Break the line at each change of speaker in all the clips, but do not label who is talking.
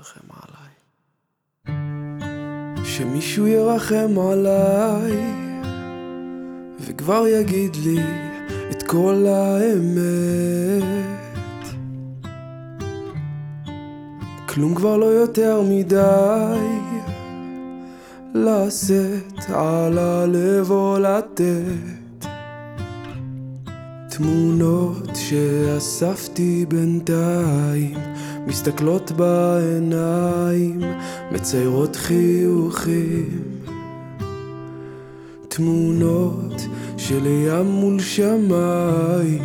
ירחם עליי. שמישהו ירחם עליי, וכבר יגיד לי את כל האמת. כלום כבר לא יותר מדי לשאת על הלב או לתת תמונות שאספתי בינתיים מסתכלות בעיניים מציירות חיוכים תמונות של ים מול שמיים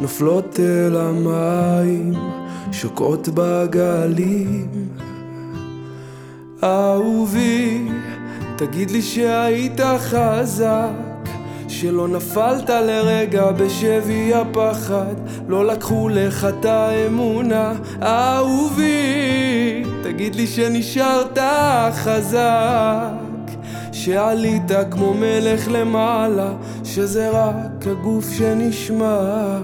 נופלות אל המים שוקעות בגלים. אהובי, תגיד לי שהיית חזק, שלא נפלת לרגע בשבי הפחד, לא לקחו לך את האמונה. אהובי, תגיד לי שנשארת חזק, שעלית כמו מלך למעלה, שזה רק הגוף שנשמע.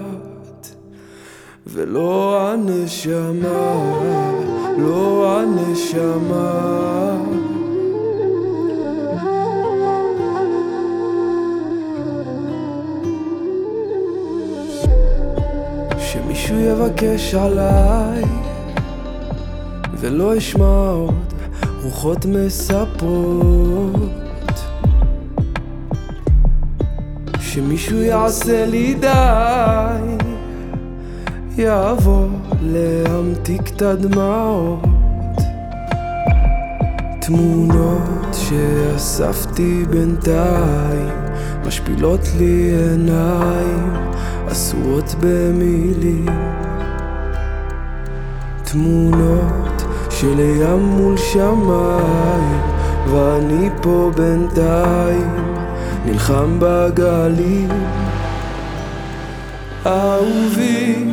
ולא הנשמה, לא הנשמה. שמישהו יבקש עליי ולא אשמע עוד רוחות מספרות. שמישהו יעשה לי די יעבור להמתיק את הדמעות. תמונות שאספתי בינתיים משפילות לי עיניים אסורות במילים. תמונות של ים מול שמיים ואני פה בינתיים נלחם בגלים. אהובי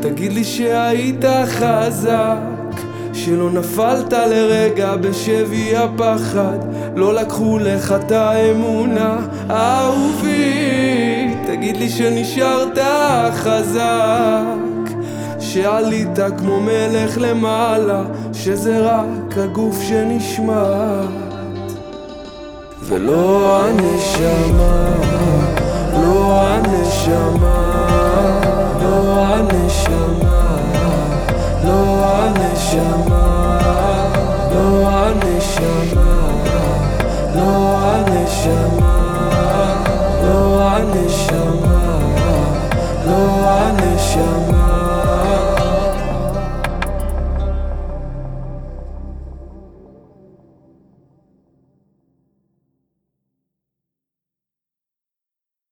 תגיד לי שהיית חזק, שלא נפלת לרגע בשבי הפחד, לא לקחו לך את האמונה, לי שנשארת חזק, שעלית כמו מלך למעלה, שזה רק הגוף שנשמט, ולא הנשמה, לא הנשמה.